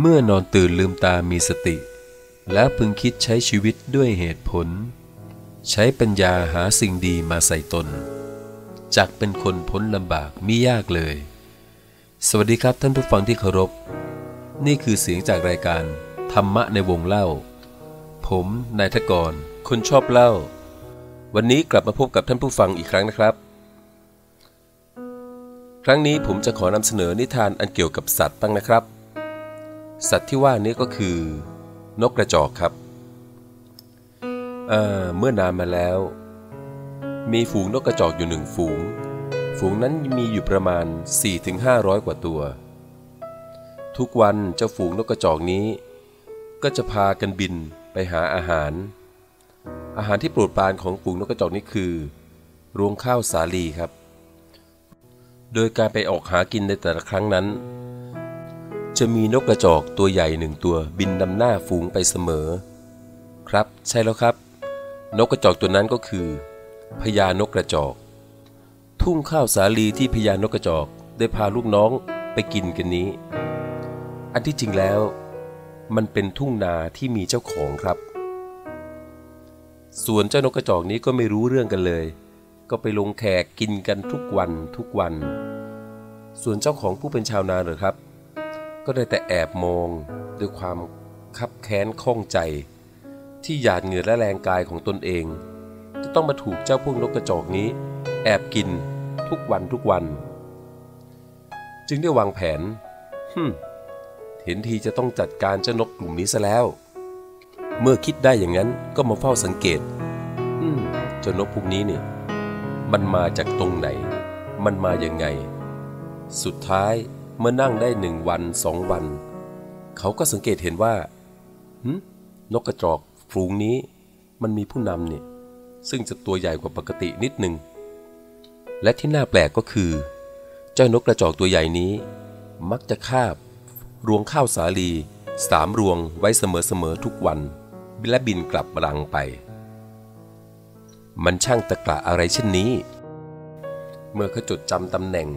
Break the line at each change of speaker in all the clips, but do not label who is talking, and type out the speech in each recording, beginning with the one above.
เมื่อนอนตื่นลืมตามีสติ แล้วพึงคิดใช้ชีวิตด้วยเหตุผล ใช้ปัญญาหาสิ่งดีมาใส่ตน จักเป็นคนพ้นลำบากมิยากเลย สวัสดีครับท่านผู้ฟังที่เคารพ นี่คือเสียงจากรายการ ธรรมะในวงเล่า ผมนายทกร คนชอบเล่า วันนี้กลับมาพบกับท่านผู้ฟังอีกครั้งนะครับ ครั้งนี้ผมจะขอนำเสนอนิทานอันเกี่ยวกับสัตว์บ้างนะครับ สัตว์ที่ว่านี้ก็คือนกกระจอกครับเมื่อนานมาแล้ว มีฝูงนกกระจอกอยู่หนึ่งฝูง ฝูงนั้นมีอยู่ประมาณ 4-500 กว่าตัว ทุกวันเจ้าฝูงนกกระจอกนี้ ก็จะพากันบินไปหาอาหาร อาหารที่โปรดปรานของฝูงนกกระจอกนี้คือรวงข้าวสาลีครับ โดยการไปออกหากินในแต่ละครั้งนั้น จะมีนกกระจอกตัวใหญ่หนึ่งตัวบินนำหน้าฝูงไปเสมอ ครับ ใช่แล้วครับ นกกระจอกตัวนั้นก็คือพญานกกระจอก ทุ่งข้าวสาลีที่พญานกกระจอกได้พาลูกน้องไปกินกันนี้ อันที่จริงแล้ว มันเป็นทุ่งนาที่มีเจ้าของครับ ส่วนเจ้านกกระจอกนี้ก็ไม่รู้เรื่องกันเลย ก็ไปลงแขกกินกันทุกวันทุกวัน ส่วนเจ้าของผู้เป็นชาวนาเหรอครับ ก็ได้แต่แอบมองด้วยความคับแค้นข้องใจ ที่หยาดเหงื่อและแรงกายของตนเอง จะต้องมาถูกเจ้าพวกนกกระจอกนี้ แอบกินทุกวันทุกวัน จึงได้วางแผนฮึเห็นทีจะต้องจัดการเจ้านกกลุ่มนี้ซะแล้ว เมื่อคิดได้อย่างนั้นก็มาเฝ้าสังเกตอืมเจ้านกพวกนี้นี่ มันมาจากตรงไหน มันมาอย่างไง สุดท้าย เมื่อนั่งได้หนึ่งวันสองวัน เขาก็สังเกตเห็นว่าหืมนกกระจอกฝูงนี้มันมีผู้นำเนี่ย ซึ่งจะตัวใหญ่กว่าปกตินิดหนึ่ง และที่น่าแปลกก็คือ เจ้านกกระจอกตัวใหญ่นี้ มักจะคาบ รวงข้าวสาลีสามรวงไว้เสมอๆทุกวัน และบินกลับรังไป มันช่างตะกละอะไรเช่นนี้ เมื่อเขาจดจำตำแหน่ง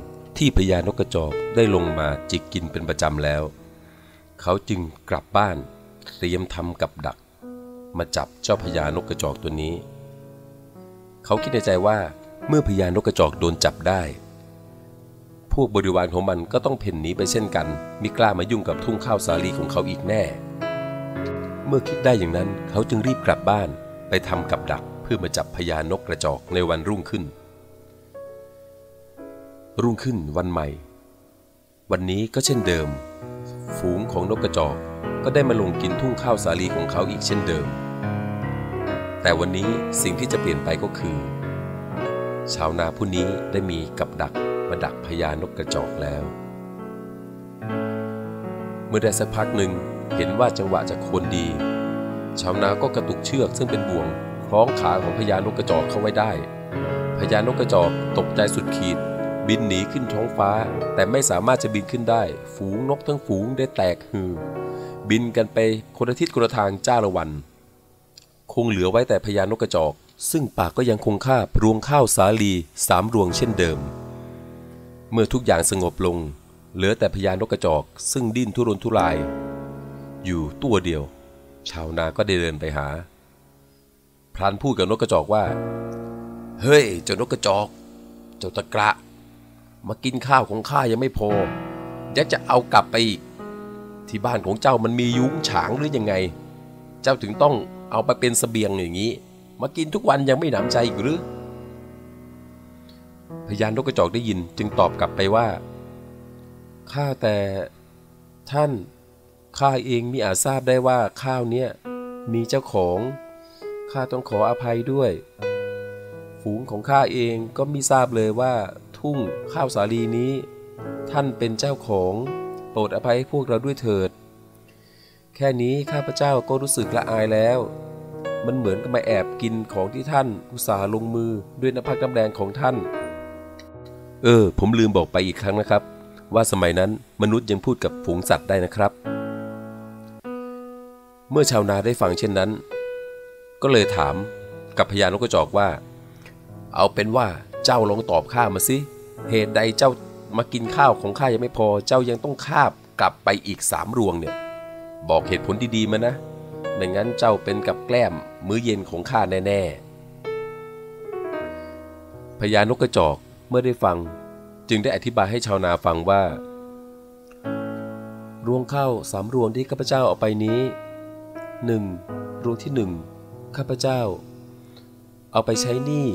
ที่พญานกกระจอกได้ลงมาจิกกินเป็นประจำแล้ว เขาจึงกลับบ้านเตรียมทำกับดัก มาจับเจ้าพญานกกระจอกตัวนี้ เขาคิดในใจว่าเมื่อพญานกกระจอกโดนจับได้ พวกบริวารของมันก็ต้องเพ่นหนีไปเช่นกันมิกล้ามายุ่งกับทุ่งข้าวสาลีของเขาอีกแน่ เมื่อคิดได้อย่างนั้นเขาจึงรีบกลับบ้านไปทำกับดักเพื่อมาจับพญานกกระจอกในวันรุ่งขึ้น รุ่งขึ้นวันใหม่ วันนี้ก็เช่นเดิม ฝูงของนกกระจอกก็ได้มาลงกินทุ่งข้าวสาลีของเขาอีกเช่นเดิม แต่วันนี้สิ่งที่จะเปลี่ยนไปก็คือ ชาวนาผู้นี้ได้มีกับดักมาดักพญานกกระจอกแล้ว เมื่อได้สักพักหนึ่งเห็นว่าจังหวะจะควรดี ชาวนาก็กระตุกเชือกซึ่งเป็นบ่วงคล้องขาของพญานกกระจอกเข้าไว้ได้พญานกกระจอกตกใจสุดขีด บินหนีขึ้นท้องฟ้า แต่ไม่สามารถจะบินขึ้นได้ ฝูงนกทั้งฝูงได้แตกฮือ บินกันไปคนละทิศคนละทางจ้าละวัน คงเหลือไว้แต่พญานกกระจอก ซึ่งปากก็ยังคงคาบรวงข้าวสาลีสามรวงเช่นเดิม เมื่อทุกอย่างสงบลง เหลือแต่พญานกกระจอก ซึ่งดิ้นทุรนทุราย อยู่ตัวเดียว ชาวนาก็ได้เดินไปหา พรานพูดกับนกกระจอกว่า เฮ้ยเจ้านกกระจอก เจ้าตะกระ มากินข้าวของข้ายังไม่พอยังจะเอากลับไปอีก ที่บ้านของเจ้ามันมียุ้งฉางหรือยังไง เจ้าถึงต้องเอาไปเป็นสเสบียงอย่างนี้ มากินทุกวันยังไม่หนำใจอีกหรือพยานนกกระจอกได้ยินจึงตอบกลับไปว่าข้าแต่ท่านข้าเองมีอาจทราบได้ว่าข้าวเนี้ยมีเจ้าของข้าต้องขออภัยด้วย ฝูงของข้าเองก็มีทราบเลยว่า ทุ่งข้าวสาลีนี้ ท่านเป็นเจ้าของ โปรดอภัยให้พวกเราด้วยเถิด แค่นี้ข้าพเจ้าก็รู้สึกละอายแล้ว มันเหมือนกับมาแอบกินของที่ท่านอุตส่าห์ลงมือด้วยน้ำพักน้ำแรงของท่าน เออ ผมลืมบอกไปอีกครั้งนะครับ ว่าสมัยนั้นมนุษย์ยังพูดกับฝูงสัตว์ได้นะครับ เมื่อชาวนาได้ฟังเช่นนั้น ก็เลยถามกับพญานกกระจอกว่า เอาเป็นว่าเจ้าลองตอบข้ามาสิ เหตุใดเจ้ามากินข้าวของข้ายังไม่พอ เจ้ายังต้องคาบกลับไปอีกสามรวงเนี่ย บอกเหตุผลดีๆมานะ ไม่งั้นเจ้าเป็นกับแกล้มมื้อเย็นของข้าแน่ๆ พญานกกระจอกเมื่อได้ฟัง จึงได้อธิบายให้ชาวนาฟังว่า รวงข้าวสามรวงที่ข้าพเจ้าเอาไปนี้หนึ่งรวงที่หนึ่งข้าพเจ้า เอาไปใช้หนี้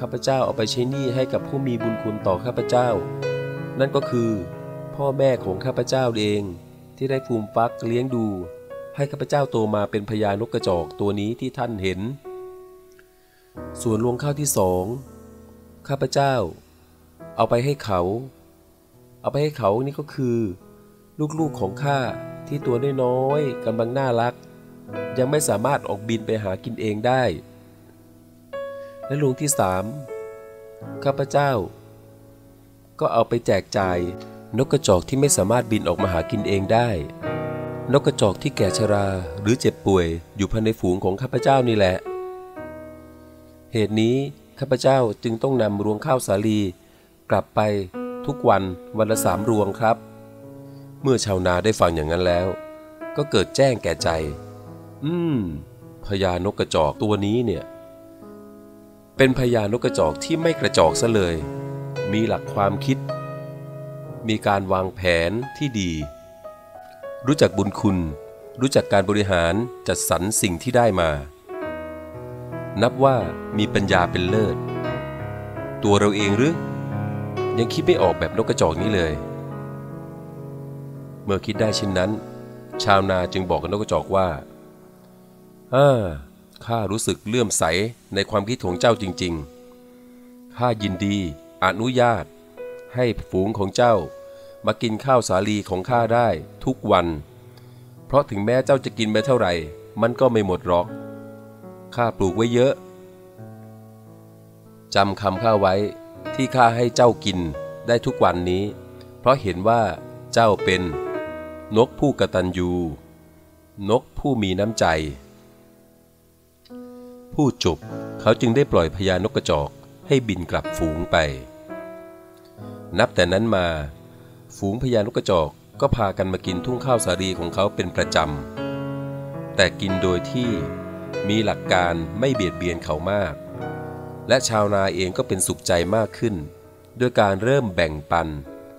ข้าพเจ้าเอาไปใช้หนี้ให้กับผู้มีบุญคุณต่อข้าพเจ้า นั่นก็คือ พ่อแม่ของข้าพเจ้าเอง ที่ได้ฟูมฟักเลี้ยงดู ให้ข้าพเจ้าโตมาเป็นพญานกกระจอกตัวนี้ที่ท่านเห็น ส่วนรวงข้าวที่สองข้าพเจ้า เอาไปให้เขา เอาไปให้เขานี่ก็คือ ลูกๆของข้าที่ตัวน้อยๆกำลังน่ารัก ยังไม่สามารถออกบินไปหากินเองได้ และรวงที่สามข้าพเจ้า ก็เอาไปแจกจ่าย นกกระจอกที่ไม่สามารถบินออกมาหากินเองได้ นกกระจอกที่แก่ชราหรือเจ็บป่วย อยู่ภายในฝูงของข้าพเจ้านี่แหละ เหตุนี้ข้าพเจ้าจึงต้องนำรวงข้าวสาลี กลับไปทุกวันวันละสามรวงครับ เมื่อชาวนาได้ฟังอย่างนั้นแล้ว ก็เกิดแจ้งแก่ใจ อืมพญานกกระจอกตัวนี้เนี่ย เป็นพญานกกระจอกที่ไม่กระจอกซะเลย มีหลักความคิด มีการวางแผนที่ดี รู้จักบุญคุณ รู้จักการบริหารจัดสรรสิ่งที่ได้มา นับว่ามีปัญญาเป็นเลิศ ตัวเราเองหรือ ยังคิดไม่ออกแบบนกกระจอกนี้เลย เมื่อคิดได้เช่นนั้น ชาวนาจึงบอกกับนกกระจอกว่าอ่า ข้ารู้สึกเลื่อมใสในความคิดของเจ้าจริงๆ ข้ายินดี อนุญาต ให้ฝูงของเจ้า มากินข้าวสาลีของข้าได้ทุกวัน เพราะถึงแม้เจ้าจะกินไปเท่าไหร่ มันก็ไม่หมดหรอก ข้าปลูกไว้เยอะ จำคำข้าไว้ที่ข้าให้เจ้ากินได้ทุกวันนี้ เพราะเห็นว่าเจ้าเป็น นกผู้กระตัญญูนกผู้มีน้ำใจ ผู้จบ เขาจึงได้ปล่อยพญานกกระจอกให้บินกลับฝูงไป นับแต่นั้นมา ฝูงพญานกกระจอกก็พากันมากินทุ่งข้าวสาลีของเขาเป็นประจำ แต่กินโดยที่มีหลักการไม่เบียดเบียนเขามาก และชาวนาเองก็เป็นสุขใจมากขึ้น ด้วยการเริ่มแบ่งปัน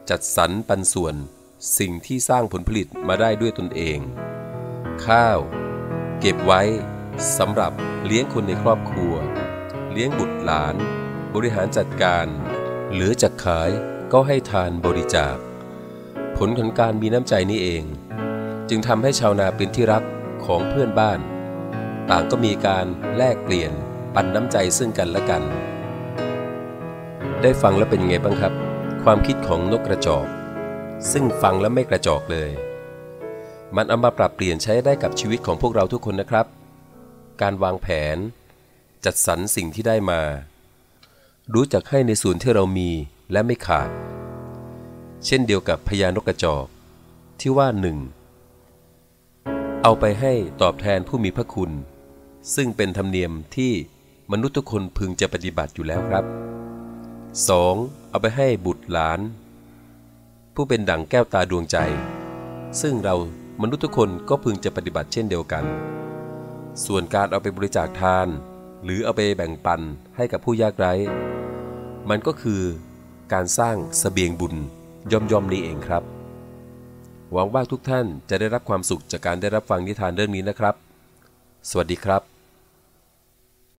จัดสรรปันส่วน สิ่งที่สร้างผลผลิตมาได้ด้วยตนเอง ข้าว เก็บไว้ สำหรับเลี้ยงคนในครอบครัว เลี้ยงบุตรหลาน บริหารจัดการหลือจากขายก็ให้ทานบริจาค ผลของการมีน้ำใจนี้เอง จึงทำให้ชาวนาเป็นที่รักของเพื่อนบ้าน ต่างก็มีการแลกเปลี่ยนปันน้ำใจซึ่งกันและกัน ได้ฟังแล้วเป็นยังไงบ้างครับ ความคิดของนกกระจอก ซึ่งฟังแล้วไม่กระจอกเลย มันเอามาปรับเปลี่ยนใช้ได้กับชีวิตของพวกเราทุกคนนะครับ การวางแผน จัดสรรสิ่งที่ได้มา รู้จักให้ในส่วนที่เรามีและไม่ขาด เช่นเดียวกับพญานกกระจอก ที่ว่าหนึ่งเอาไปให้ตอบแทนผู้มีพระคุณ ซึ่งเป็นธรรมเนียมที่มนุษย์ทุกคนพึงจะปฏิบัติอยู่แล้วครับ 2. เอาไปให้บุตรหลาน ผู้เป็นดั่งแก้วตาดวงใจ ซึ่งเรามนุษย์ทุกคนก็พึงจะปฏิบัติเช่นเดียวกัน ส่วนการเอาไปบริจาคทาน หรือเอาไปแบ่งปันให้กับผู้ยากไร้ มันก็คือการสร้างสเสบียงบุญย่อมย่อมนี้เองครับ หวังว่าทุกท่านจะได้รับความสุขจากการได้รับฟังนิทานเรื่องนี้นะครับ สวัสดีครับ